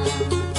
Música